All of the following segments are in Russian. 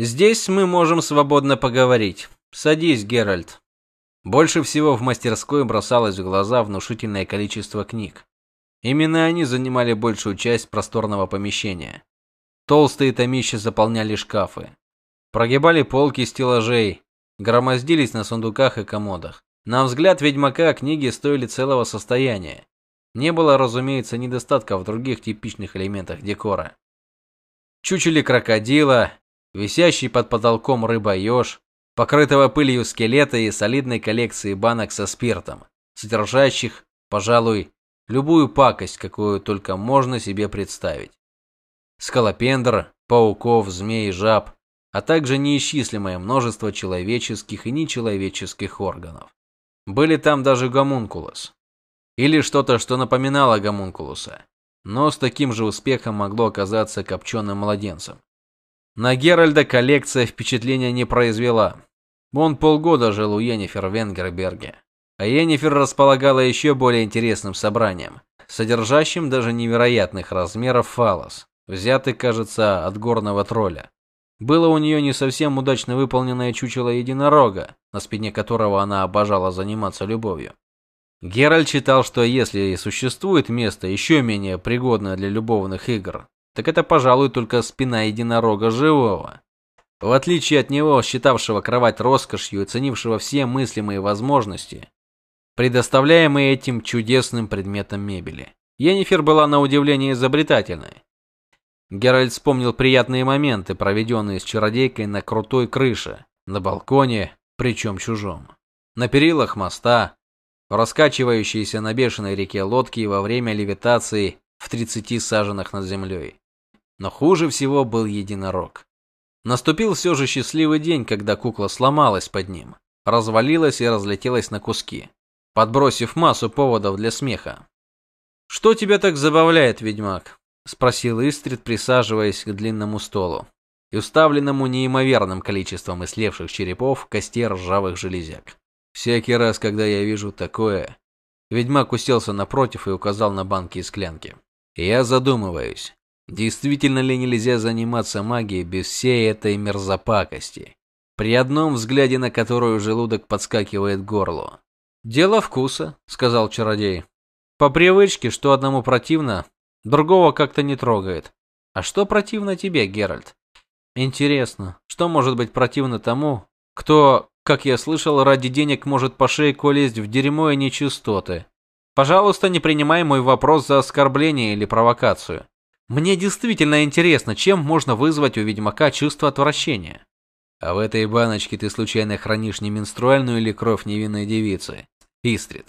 Здесь мы можем свободно поговорить. Садись, Геральт. Больше всего в мастерской бросалось в глаза внушительное количество книг. Именно они занимали большую часть просторного помещения. Толстые томища заполняли шкафы. Прогибали полки стеллажей, громоздились на сундуках и комодах. На взгляд ведьмака книги стоили целого состояния. Не было, разумеется, недостатка в других типичных элементах декора. Чучели крокодила, висящий под потолком рыба-еж, покрытого пылью скелета и солидной коллекции банок со спиртом, содержащих, пожалуй, любую пакость, какую только можно себе представить. Скалопендр, пауков, змей, жаб, а также неисчислимое множество человеческих и нечеловеческих органов. Были там даже гомункулус. Или что-то, что напоминало гомункулуса, но с таким же успехом могло оказаться копченым младенцем. На Геральда коллекция впечатления не произвела. Он полгода жил у Йеннифер в Венгерберге. А Йеннифер располагала еще более интересным собранием, содержащим даже невероятных размеров фалос, взятый, кажется, от горного тролля. Было у нее не совсем удачно выполненное чучело единорога, на спине которого она обожала заниматься любовью. Геральт считал, что если и существует место еще менее пригодное для любовных игр, так это, пожалуй, только спина единорога живого. В отличие от него, считавшего кровать роскошью и ценившего все мыслимые возможности, предоставляемые этим чудесным предметом мебели. Йеннифер была на удивление изобретательной. Геральт вспомнил приятные моменты, проведенные с чародейкой на крутой крыше, на балконе, причем чужом. На перилах моста, раскачивающиеся на бешеной реке лодки во время левитации в 30 саженах над землей. Но хуже всего был единорог. Наступил все же счастливый день, когда кукла сломалась под ним, развалилась и разлетелась на куски, подбросив массу поводов для смеха. Что тебя так забавляет, ведьмак? спросил Истрид, присаживаясь к длинному столу и уставленному неимоверным количеством ислевших черепов, костей ржавых железяк. Всякий раз, когда я вижу такое, ведьмак уселся напротив и указал на банки и склянки. Я задумываюсь, действительно ли нельзя заниматься магией без всей этой мерзопакости, при одном взгляде на которую желудок подскакивает к горлу. Дело вкуса, сказал чародей. По привычке, что одному противно, Другого как-то не трогает. А что противно тебе, Геральт? Интересно, что может быть противно тому, кто, как я слышал, ради денег может по шейку лезть в дерьмо и нечистоты? Пожалуйста, не принимай мой вопрос за оскорбление или провокацию. Мне действительно интересно, чем можно вызвать у ведьмака чувство отвращения. А в этой баночке ты случайно хранишь не менструальную или кровь невинной девицы? Истрид.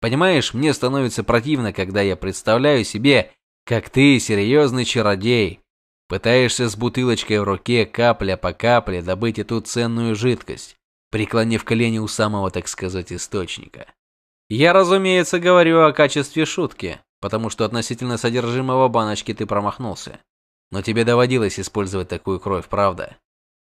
Понимаешь, мне становится противно, когда я представляю себе, как ты, серьезный чародей, пытаешься с бутылочкой в руке капля по капле добыть эту ценную жидкость, преклонив колени у самого, так сказать, источника. Я, разумеется, говорю о качестве шутки, потому что относительно содержимого баночки ты промахнулся. Но тебе доводилось использовать такую кровь, правда?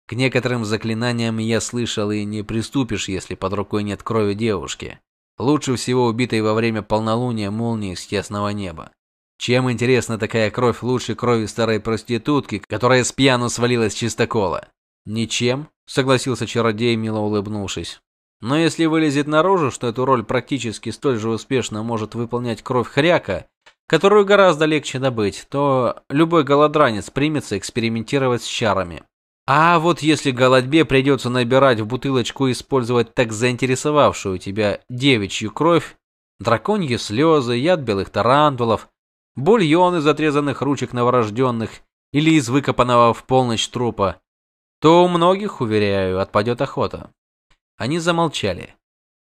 К некоторым заклинаниям я слышал и не приступишь, если под рукой нет крови девушки. Лучше всего убитой во время полнолуния молнии с ясного неба. Чем интересна такая кровь лучше крови старой проститутки, которая с пьяну свалилась с чистокола? Ничем, согласился чародей, мило улыбнувшись. Но если вылезет наружу, что эту роль практически столь же успешно может выполнять кровь хряка, которую гораздо легче добыть, то любой голодранец примется экспериментировать с чарами. А вот если голодьбе придется набирать в бутылочку и использовать так заинтересовавшую тебя девичью кровь, драконьи слезы, яд белых тарантулов, бульон из отрезанных ручек новорожденных или из выкопанного в полночь трупа, то у многих, уверяю, отпадет охота. Они замолчали.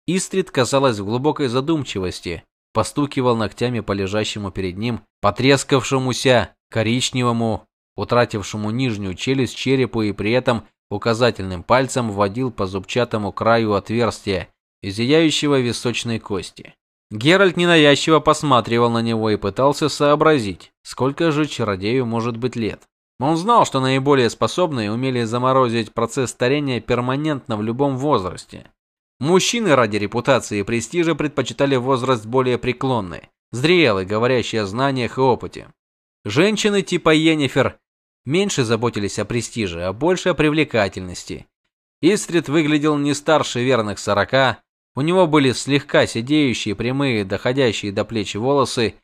Истрид, казалось, в глубокой задумчивости, постукивал ногтями по лежащему перед ним потрескавшемуся коричневому, утратившему нижнюю челюсть черепу и при этом указательным пальцем вводил по зубчатому краю отверстия зияющего височной кости. Геральт ненавязчиво посматривал на него и пытался сообразить, сколько же чародею может быть лет. Он знал, что наиболее способные умели заморозить процесс старения перманентно в любом возрасте. Мужчины ради репутации и престижа предпочитали возраст более преклонный, зрелый, говорящий о знаниях и опыте. Женщины типа Йеннифер меньше заботились о престиже, а больше о привлекательности. Истрид выглядел не старше верных сорока, у него были слегка сидеющие, прямые, доходящие до плеч волосы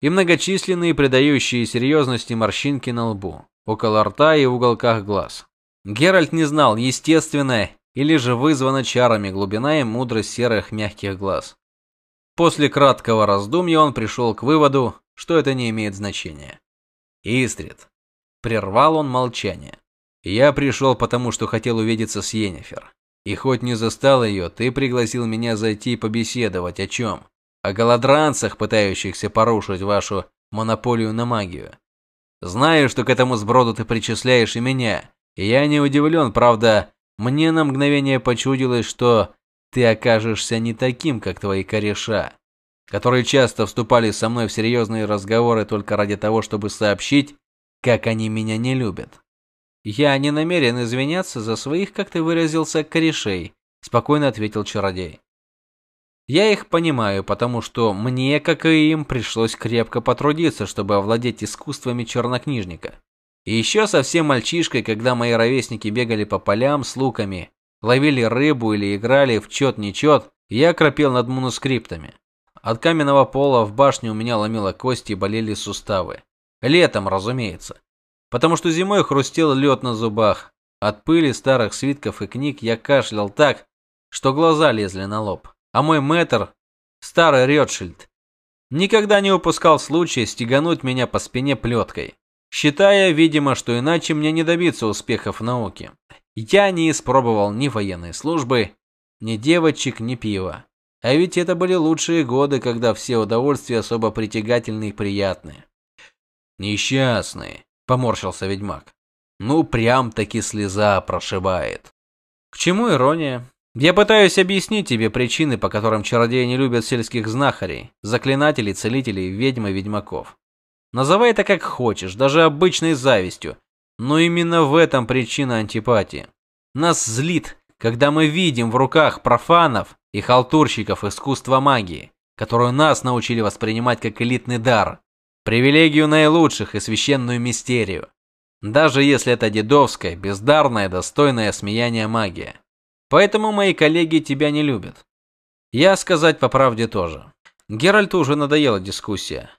и многочисленные придающие серьезности морщинки на лбу, около рта и уголках глаз. Геральт не знал, естественное или же вызвана чарами глубина и мудрость серых мягких глаз. После краткого раздумья он пришел к выводу, что это не имеет значения. Истрид. Прервал он молчание. Я пришел потому, что хотел увидеться с Йеннифер. И хоть не застал ее, ты пригласил меня зайти побеседовать о чем? О голодранцах, пытающихся порушить вашу монополию на магию. Знаю, что к этому сброду ты причисляешь и меня. Я не удивлен, правда, мне на мгновение почудилось, что ты окажешься не таким, как твои кореша, которые часто вступали со мной в серьезные разговоры только ради того, чтобы сообщить, как они меня не любят. Я не намерен извиняться за своих, как ты выразился, корешей, спокойно ответил чародей. Я их понимаю, потому что мне, как и им, пришлось крепко потрудиться, чтобы овладеть искусствами чернокнижника. И еще совсем мальчишкой, когда мои ровесники бегали по полям с луками, ловили рыбу или играли в чет-нечет, я кропил над манускриптами. От каменного пола в башне у меня ломило кости и болели суставы. Летом, разумеется. Потому что зимой хрустел лед на зубах. От пыли старых свитков и книг я кашлял так, что глаза лезли на лоб. А мой мэтр, старый Ротшильд, никогда не упускал случая стегануть меня по спине плеткой считая, видимо, что иначе мне не добиться успехов в науке. Я не испробовал ни военной службы, ни девочек, ни пива. А ведь это были лучшие годы, когда все удовольствия особо притягательны и приятные. Несчастные, поморщился ведьмак. Ну, прям-таки слеза прошибает. К чему ирония? Я пытаюсь объяснить тебе причины, по которым чародеи не любят сельских знахарей, заклинателей, целителей, ведьм и ведьмаков. Называй это как хочешь, даже обычной завистью, но именно в этом причина антипатии. Нас злит, когда мы видим в руках профанов и халтурщиков искусства магии, которую нас научили воспринимать как элитный дар, привилегию наилучших и священную мистерию. Даже если это дедовская, бездарная, достойная смеяния магия. Поэтому мои коллеги тебя не любят. Я сказать по правде тоже. Геральту уже надоела дискуссия.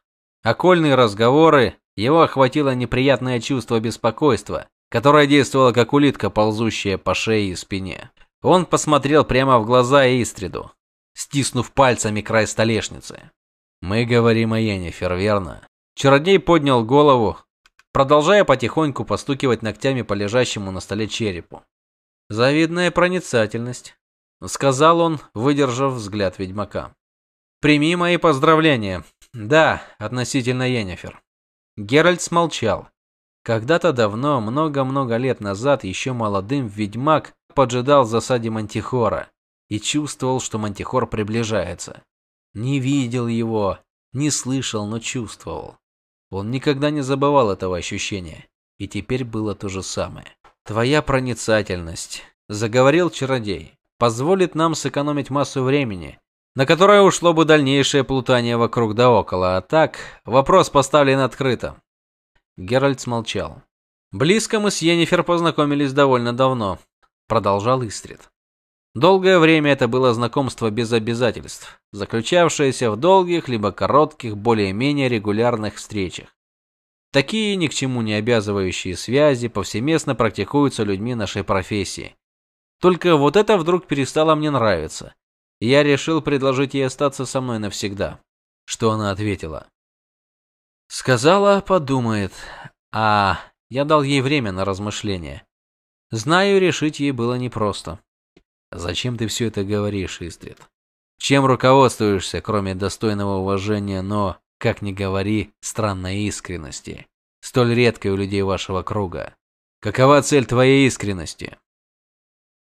Окольные разговоры, его охватило неприятное чувство беспокойства, которое действовало как улитка, ползущая по шее и спине. Он посмотрел прямо в глаза Истриду, стиснув пальцами край столешницы. Мы говорим о Йеннифер, верно? Чародей поднял голову, продолжая потихоньку постукивать ногтями по лежащему на столе черепу. Завидная проницательность, сказал он, выдержав взгляд ведьмака. Прими мои поздравления. Да, относительно Йеннифер. Геральт смолчал. Когда-то давно, много-много лет назад, еще молодым ведьмак поджидал в засаде Мантихора и чувствовал, что Мантихор приближается. Не видел его, не слышал, но чувствовал. Он никогда не забывал этого ощущения, и теперь было то же самое. Твоя проницательность, заговорил чародей, позволит нам сэкономить массу времени на которое ушло бы дальнейшее плутание вокруг да около, а так вопрос поставлен открыто. Геральт смолчал. Близко мы с Йеннифер познакомились довольно давно, продолжал Истрид. Долгое время это было знакомство без обязательств, заключавшееся в долгих либо коротких, более-менее регулярных встречах. Такие ни к чему не обязывающие связи повсеместно практикуются людьми нашей профессии. Только вот это вдруг перестало мне нравиться. Я решил предложить ей остаться со мной навсегда. Что она ответила? Сказала, подумает. А я дал ей время на размышление. Знаю, решить ей было непросто. Зачем ты все это говоришь, Истрид? Чем руководствуешься, кроме достойного уважения, но, как ни говори, странной искренности, столь редкой у людей вашего круга? Какова цель твоей искренности?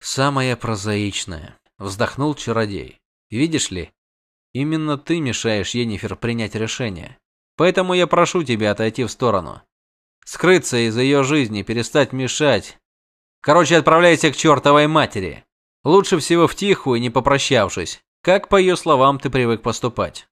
Самая прозаичная вздохнул чародей. Видишь ли, именно ты мешаешь Енифер принять решение. Поэтому я прошу тебя отойти в сторону. Скрыться из ее жизни, перестать мешать. Короче, отправляйся к чертовой матери. Лучше всего втихую, не попрощавшись. Как по ее словам ты привык поступать?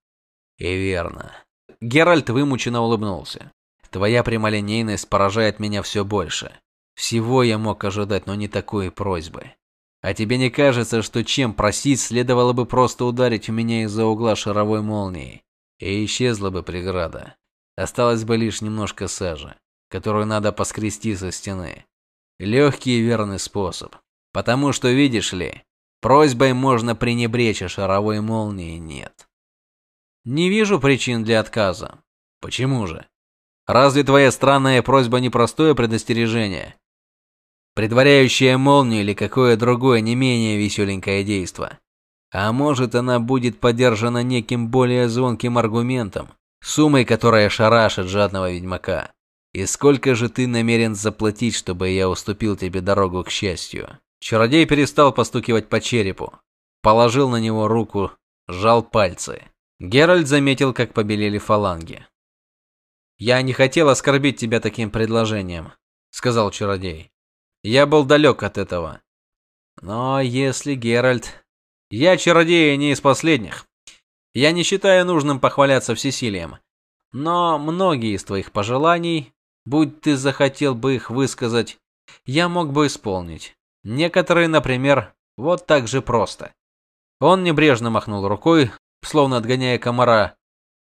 И верно. Геральт вымученно улыбнулся. твоя прямолинейность поражает меня все больше. Всего я мог ожидать, но не такой просьбы. А тебе не кажется, что чем просить, следовало бы просто ударить в меня из-за угла шаровой молнией, и исчезла бы преграда. Осталось бы лишь немножко сажи, которую надо поскрести со стены. Легкий и верный способ. Потому что, видишь ли, просьбой можно пренебречь, а шаровой молнии нет. Не вижу причин для отказа. Почему же? Разве твоя странная просьба не простое предостережение? Предваряющая молнию или какое другое не менее веселенькое действо? А может, она будет поддержана неким более звонким аргументом, суммой, которая шарашит жадного ведьмака? И сколько же ты намерен заплатить, чтобы я уступил тебе дорогу к счастью? Чародей перестал постукивать по черепу, положил на него руку, сжал пальцы. Геральт заметил, как побелели фаланги. «Я не хотел оскорбить тебя таким предложением», — сказал чародей. «Я был далек от этого. Но если Геральт... Я чародей не из последних. Я не считаю нужным похваляться всесилием. Но многие из твоих пожеланий, будь ты захотел бы их высказать, я мог бы исполнить. Некоторые, например, вот так же просто». Он небрежно махнул рукой, словно отгоняя комара,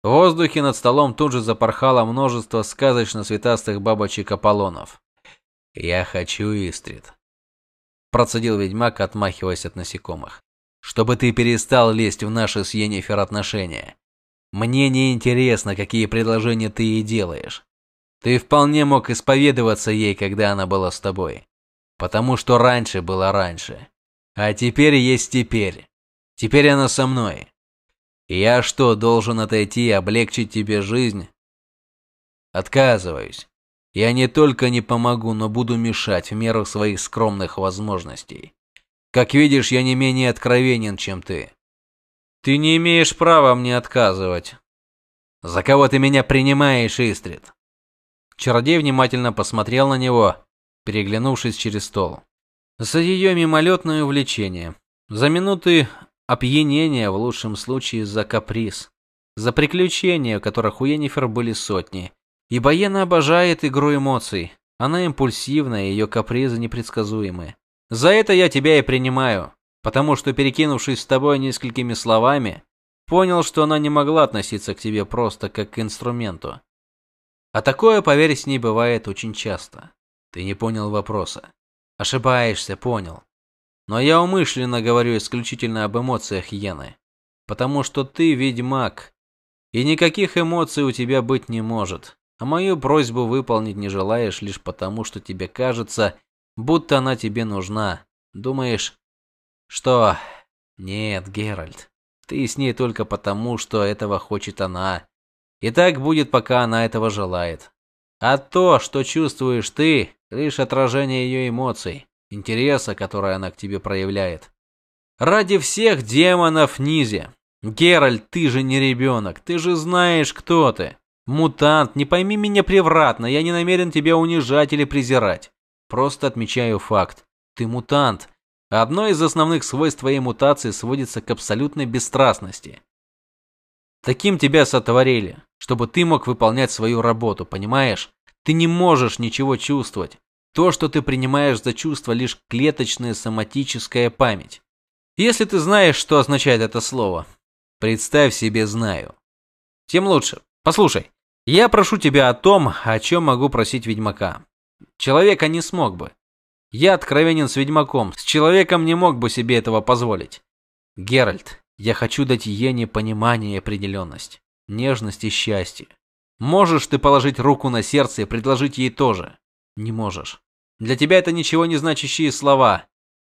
в воздухе над столом тут же запорхало множество сказочно-цветастых бабочек-аполлонов. «Я хочу, Истрид», – процедил ведьмак, отмахиваясь от насекомых. «Чтобы ты перестал лезть в наши с Йеннифер отношения. Мне не интересно, какие предложения ты ей делаешь. Ты вполне мог исповедоваться ей, когда она была с тобой. Потому что раньше было раньше. А теперь есть теперь. Теперь она со мной. Я что, должен отойти и облегчить тебе жизнь? Отказываюсь. Я не только не помогу, но буду мешать в меру своих скромных возможностей. Как видишь, я не менее откровенен, чем ты. Ты не имеешь права мне отказывать. За кого ты меня принимаешь, Истрид? Чародей внимательно посмотрел на него, переглянувшись через стол. За ее мимолетное увлечение. За минуты Опьянение, в лучшем случае, за каприз. За приключения, которых у Йеннифер были сотни. Ибо Йена обожает игру эмоций. Она импульсивная, ее капризы непредсказуемы. За это я тебя и принимаю. Потому что, перекинувшись с тобой несколькими словами, понял, что она не могла относиться к тебе просто как к инструменту. А такое, поверь, с ней бывает очень часто. Ты не понял вопроса. Ошибаешься, понял. Но я умышленно говорю исключительно об эмоциях Йены. Потому что ты ведьмак. И никаких эмоций у тебя быть не может. А мою просьбу выполнить не желаешь лишь потому, что тебе кажется, будто она тебе нужна. Думаешь, что... Нет, Геральт, ты с ней только потому, что этого хочет она. И так будет, пока она этого желает. А то, что чувствуешь ты, лишь отражение ее эмоций интереса, который она к тебе проявляет. Ради всех демонов Низе. Геральт, ты же не ребенок, ты же знаешь, кто ты. Мутант, не пойми меня превратно, я не намерен тебя унижать или презирать. Просто отмечаю факт. Ты мутант. Одно из основных свойств твоей мутации сводится к абсолютной бесстрастности. Таким тебя сотворили, чтобы ты мог выполнять свою работу, понимаешь? Ты не можешь ничего чувствовать. То, что ты принимаешь за чувство, лишь клеточная соматическая память. Если ты знаешь, что означает это слово, представь себе «знаю». Тем лучше. Послушай, я прошу тебя о том, о чем могу просить ведьмака. Человека не смог бы. Я откровенен с ведьмаком, с человеком не мог бы себе этого позволить. Геральт, я хочу дать Йене понимание и определенность, нежность и счастье. Можешь ты положить руку на сердце и предложить ей тоже? Не можешь. Для тебя это ничего не значащие слова.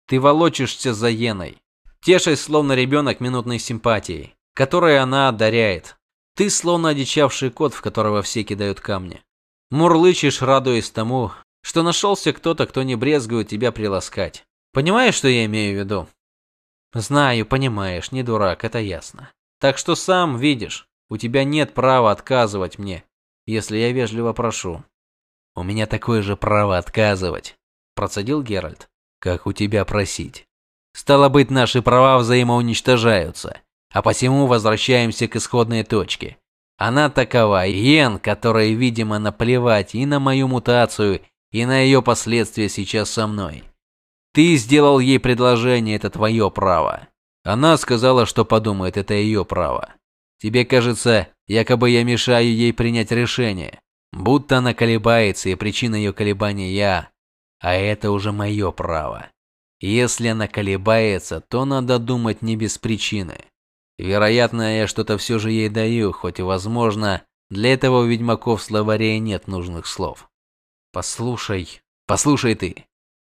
Ты волочишься за Йеной, тешась словно ребенок минутной симпатией, которой она одаряет. Ты словно одичавший кот, в которого все кидают камни. Мурлычешь, радуясь тому, что нашелся кто-то, кто не брезгует тебя приласкать. Понимаешь, что я имею в виду? Знаю, понимаешь, не дурак, это ясно. Так что сам видишь, у тебя нет права отказывать мне, если я вежливо прошу. У меня такое же право отказывать, процедил Геральт. Как у тебя просить? Стало быть, наши права взаимоуничтожаются, а посему возвращаемся к исходной точке. Она такова, Йен, которой, видимо, наплевать и на мою мутацию, и на ее последствия сейчас со мной. Ты сделал ей предложение, это твое право. Она сказала, что подумает, это ее право. Тебе кажется, якобы я мешаю ей принять решение. Будто она колебается, и причина ее колебаний я. А это уже мое право. Если она колебается, то надо думать не без причины. Вероятно, я что-то все же ей даю, хоть и возможно, для этого у ведьмаков в нет нужных слов. Послушай, послушай ты.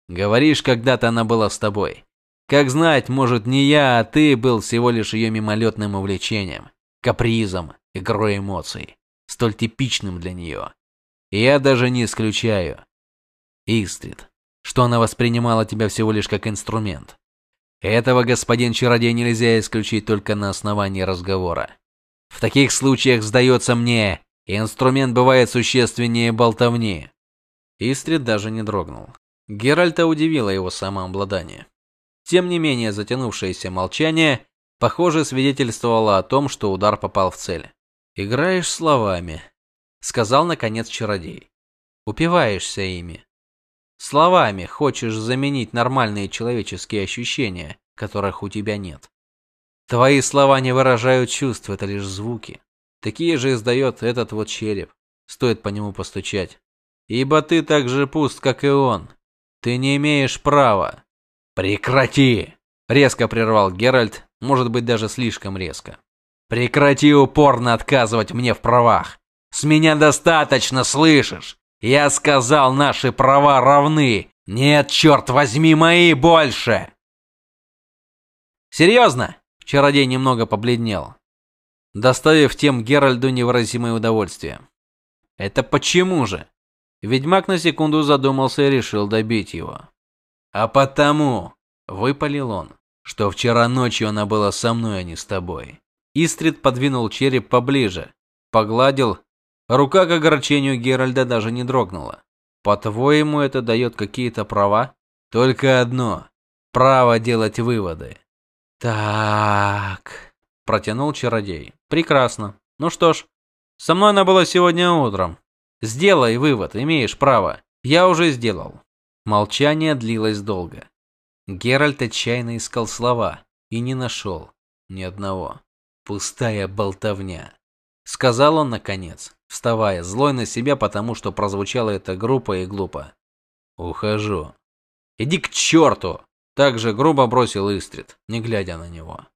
Говоришь, когда-то она была с тобой. Как знать, может, не я, а ты был всего лишь ее мимолетным увлечением, капризом, игрой эмоций, столь типичным для нее. Я даже не исключаю. Истрид, что она воспринимала тебя всего лишь как инструмент. Этого, господин чародей, нельзя исключить только на основании разговора. В таких случаях, сдается мне, инструмент бывает существеннее болтовни. Истрид даже не дрогнул. Геральта удивило его самообладание. Тем не менее, затянувшееся молчание, похоже, свидетельствовало о том, что удар попал в цель. «Играешь словами», — сказал наконец чародей. «Упиваешься ими. Словами хочешь заменить нормальные человеческие ощущения, которых у тебя нет. Твои слова не выражают чувств, это лишь звуки. Такие же издает этот вот череп. Стоит по нему постучать. Ибо ты так же пуст, как и он. Ты не имеешь права. Прекрати! Резко прервал Геральт, может быть даже слишком резко. Прекрати упорно отказывать мне в правах. С меня достаточно, слышишь? Я сказал, наши права равны. Нет, черт возьми, мои больше. Серьезно? Чародей немного побледнел, доставив тем Геральду невыразимое удовольствие. Это почему же? Ведьмак на секунду задумался и решил добить его. «А потому», — выпалил он, — «что вчера ночью она была со мной, а не с тобой». Истрид подвинул череп поближе, погладил. Рука к огорчению Геральда даже не дрогнула. «По-твоему, это дает какие-то права?» «Только одно. Право делать выводы». «Так...» – протянул чародей. «Прекрасно. Ну что ж, со мной она была сегодня утром. Сделай вывод, имеешь право. Я уже сделал. Молчание длилось долго. Геральт отчаянно искал слова и не нашел ни одного. Пустая болтовня, сказал он наконец, вставая, злой на себя, потому что прозвучало это грубо и глупо. Ухожу. Иди к черту! Так же грубо бросил Истрид, не глядя на него.